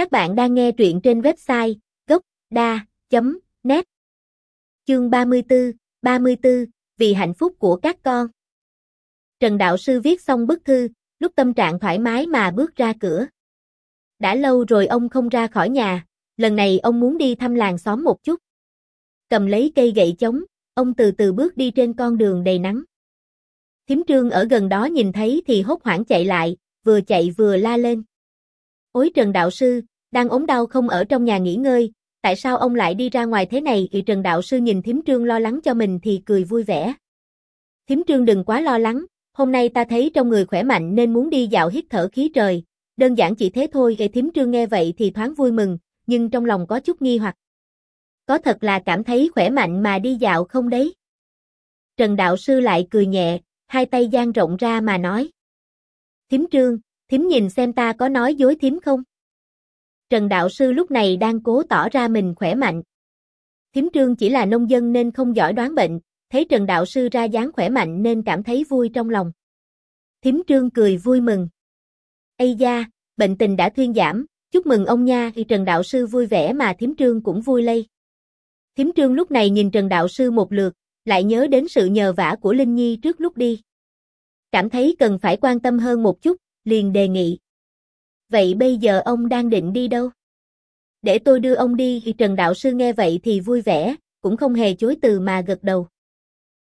Các bạn đang nghe truyện trên website gốc.da.net Chương 34, 34, vì hạnh phúc của các con. Trần Đạo Sư viết xong bức thư, lúc tâm trạng thoải mái mà bước ra cửa. Đã lâu rồi ông không ra khỏi nhà, lần này ông muốn đi thăm làng xóm một chút. Cầm lấy cây gậy chống, ông từ từ bước đi trên con đường đầy nắng. Thiếm trương ở gần đó nhìn thấy thì hốt hoảng chạy lại, vừa chạy vừa la lên. Ôi Trần Đạo Sư, đang ốm đau không ở trong nhà nghỉ ngơi, tại sao ông lại đi ra ngoài thế này? Thì Trần Đạo Sư nhìn Thiếm Trương lo lắng cho mình thì cười vui vẻ. Thiếm Trương đừng quá lo lắng, hôm nay ta thấy trong người khỏe mạnh nên muốn đi dạo hít thở khí trời, đơn giản chỉ thế thôi. Gây Thiếm Trương nghe vậy thì thoáng vui mừng, nhưng trong lòng có chút nghi hoặc. Có thật là cảm thấy khỏe mạnh mà đi dạo không đấy? Trần Đạo Sư lại cười nhẹ, hai tay dang rộng ra mà nói. Thiếm Trương, Thiếm nhìn xem ta có nói dối Thiếm không? Trần Đạo Sư lúc này đang cố tỏ ra mình khỏe mạnh. Thiếm Trương chỉ là nông dân nên không giỏi đoán bệnh, thấy Trần Đạo Sư ra dáng khỏe mạnh nên cảm thấy vui trong lòng. Thiếm Trương cười vui mừng. Ây da, bệnh tình đã thuyên giảm, chúc mừng ông nha thì Trần Đạo Sư vui vẻ mà Thiếm Trương cũng vui lây. Thiếm Trương lúc này nhìn Trần Đạo Sư một lượt, lại nhớ đến sự nhờ vả của Linh Nhi trước lúc đi. Cảm thấy cần phải quan tâm hơn một chút, liền đề nghị. Vậy bây giờ ông đang định đi đâu? Để tôi đưa ông đi thì Trần Đạo Sư nghe vậy thì vui vẻ, cũng không hề chối từ mà gật đầu.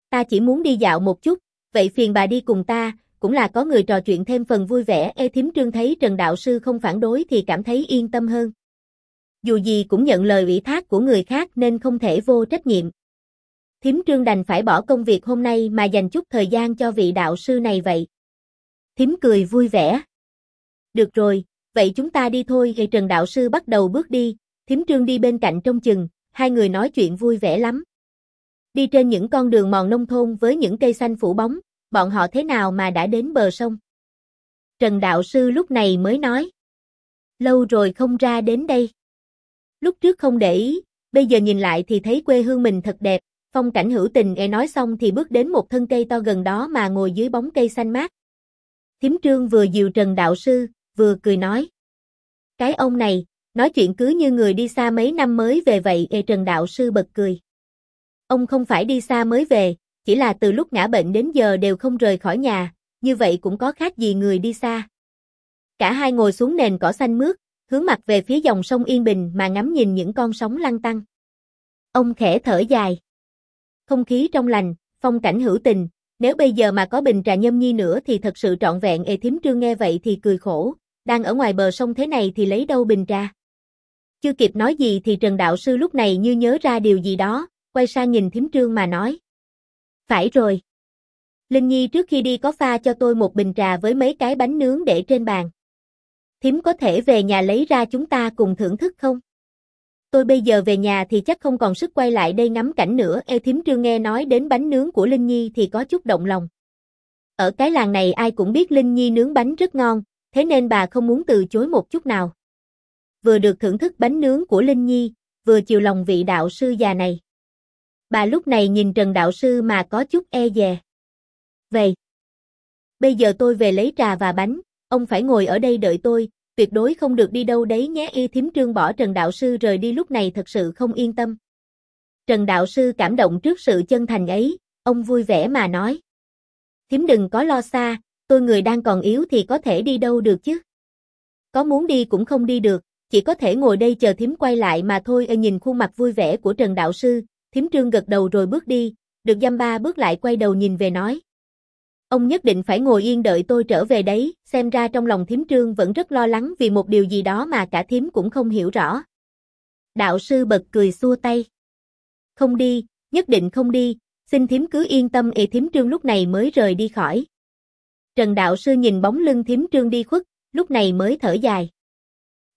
Ta chỉ muốn đi dạo một chút, vậy phiền bà đi cùng ta, cũng là có người trò chuyện thêm phần vui vẻ. Ê thím trương thấy Trần Đạo Sư không phản đối thì cảm thấy yên tâm hơn. Dù gì cũng nhận lời ủy thác của người khác nên không thể vô trách nhiệm. Thím trương đành phải bỏ công việc hôm nay mà dành chút thời gian cho vị đạo sư này vậy. Thím cười vui vẻ. Được rồi, vậy chúng ta đi thôi. gây Trần Đạo Sư bắt đầu bước đi, thím Trương đi bên cạnh trong chừng, hai người nói chuyện vui vẻ lắm. Đi trên những con đường mòn nông thôn với những cây xanh phủ bóng, bọn họ thế nào mà đã đến bờ sông. Trần Đạo Sư lúc này mới nói. Lâu rồi không ra đến đây. Lúc trước không để ý, bây giờ nhìn lại thì thấy quê hương mình thật đẹp, phong cảnh hữu tình nghe nói xong thì bước đến một thân cây to gần đó mà ngồi dưới bóng cây xanh mát. thím Trương vừa dìu Trần Đạo Sư, vừa cười nói. Cái ông này, nói chuyện cứ như người đi xa mấy năm mới về vậy ê Trần Đạo Sư bật cười. Ông không phải đi xa mới về, chỉ là từ lúc ngã bệnh đến giờ đều không rời khỏi nhà, như vậy cũng có khác gì người đi xa. Cả hai ngồi xuống nền cỏ xanh mướt, hướng mặt về phía dòng sông Yên Bình mà ngắm nhìn những con sóng lăn tăng. Ông khẽ thở dài. Không khí trong lành, phong cảnh hữu tình, nếu bây giờ mà có bình trà nhâm nhi nữa thì thật sự trọn vẹn ê thím trương nghe vậy thì cười khổ, đang ở ngoài bờ sông thế này thì lấy đâu bình trà. Chưa kịp nói gì thì Trần Đạo Sư lúc này như nhớ ra điều gì đó, quay sang nhìn thím trương mà nói. Phải rồi. Linh Nhi trước khi đi có pha cho tôi một bình trà với mấy cái bánh nướng để trên bàn. Thím có thể về nhà lấy ra chúng ta cùng thưởng thức không? Tôi bây giờ về nhà thì chắc không còn sức quay lại đây ngắm cảnh nữa. Ê thím trương nghe nói đến bánh nướng của Linh Nhi thì có chút động lòng. Ở cái làng này ai cũng biết Linh Nhi nướng bánh rất ngon, thế nên bà không muốn từ chối một chút nào. Vừa được thưởng thức bánh nướng của Linh Nhi, vừa chiều lòng vị đạo sư già này. Bà lúc này nhìn Trần Đạo Sư mà có chút e dè. Về. Bây giờ tôi về lấy trà và bánh, ông phải ngồi ở đây đợi tôi, tuyệt đối không được đi đâu đấy nhé y thím trương bỏ Trần Đạo Sư rời đi lúc này thật sự không yên tâm. Trần Đạo Sư cảm động trước sự chân thành ấy, ông vui vẻ mà nói. Thím đừng có lo xa, tôi người đang còn yếu thì có thể đi đâu được chứ. Có muốn đi cũng không đi được, chỉ có thể ngồi đây chờ thím quay lại mà thôi Ê, nhìn khuôn mặt vui vẻ của Trần Đạo Sư, thím trương gật đầu rồi bước đi, được dăm ba bước lại quay đầu nhìn về nói. Ông nhất định phải ngồi yên đợi tôi trở về đấy, xem ra trong lòng thím trương vẫn rất lo lắng vì một điều gì đó mà cả thím cũng không hiểu rõ. Đạo sư bật cười xua tay. Không đi, nhất định không đi, xin thím cứ yên tâm ê thím trương lúc này mới rời đi khỏi. Trần đạo sư nhìn bóng lưng thím trương đi khuất, lúc này mới thở dài.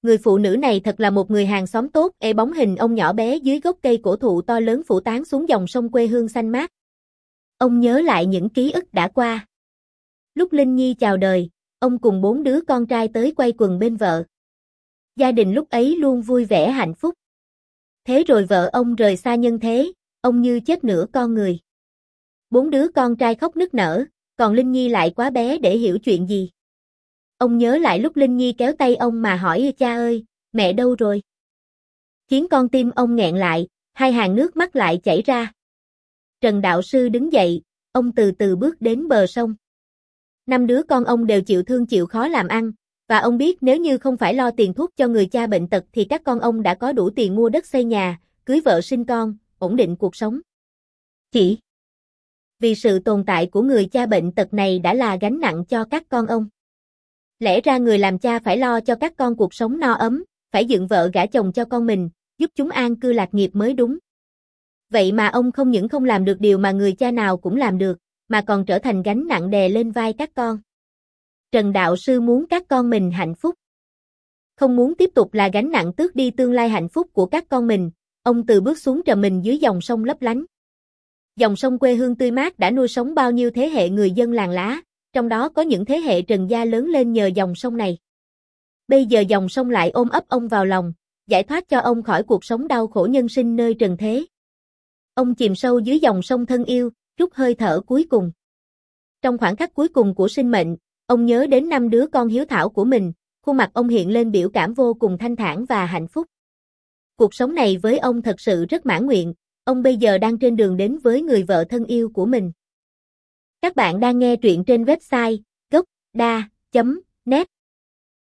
Người phụ nữ này thật là một người hàng xóm tốt, ê bóng hình ông nhỏ bé dưới gốc cây cổ thụ to lớn phủ tán xuống dòng sông quê hương xanh mát. Ông nhớ lại những ký ức đã qua. Lúc Linh Nhi chào đời, ông cùng bốn đứa con trai tới quay quần bên vợ. Gia đình lúc ấy luôn vui vẻ hạnh phúc. Thế rồi vợ ông rời xa nhân thế, ông như chết nửa con người. Bốn đứa con trai khóc nức nở, còn Linh Nhi lại quá bé để hiểu chuyện gì. Ông nhớ lại lúc Linh Nhi kéo tay ông mà hỏi cha ơi, Mẹ đâu rồi? Khiến con tim ông nghẹn lại, hai hàng nước mắt lại chảy ra. Trần Đạo Sư đứng dậy, ông từ từ bước đến bờ sông. Năm đứa con ông đều chịu thương chịu khó làm ăn, và ông biết nếu như không phải lo tiền thuốc cho người cha bệnh tật thì các con ông đã có đủ tiền mua đất xây nhà, cưới vợ sinh con, ổn định cuộc sống. Chỉ vì sự tồn tại của người cha bệnh tật này đã là gánh nặng cho các con ông. Lẽ ra người làm cha phải lo cho các con cuộc sống no ấm, phải dựng vợ gả chồng cho con mình, giúp chúng an cư lạc nghiệp mới đúng. Vậy mà ông không những không làm được điều mà người cha nào cũng làm được, mà còn trở thành gánh nặng đè lên vai các con. Trần Đạo Sư muốn các con mình hạnh phúc. Không muốn tiếp tục là gánh nặng tước đi tương lai hạnh phúc của các con mình, ông từ bước xuống trầm mình dưới dòng sông lấp lánh. Dòng sông quê hương tươi mát đã nuôi sống bao nhiêu thế hệ người dân làng lá, trong đó có những thế hệ Trần gia lớn lên nhờ dòng sông này. Bây giờ dòng sông lại ôm ấp ông vào lòng, giải thoát cho ông khỏi cuộc sống đau khổ nhân sinh nơi trần thế. Ông chìm sâu dưới dòng sông thân yêu, rút hơi thở cuối cùng. Trong khoảng khắc cuối cùng của sinh mệnh, ông nhớ đến năm đứa con hiếu thảo của mình, khuôn mặt ông hiện lên biểu cảm vô cùng thanh thản và hạnh phúc. Cuộc sống này với ông thật sự rất mãn nguyện, ông bây giờ đang trên đường đến với người vợ thân yêu của mình. Các bạn đang nghe truyện trên website gocda.net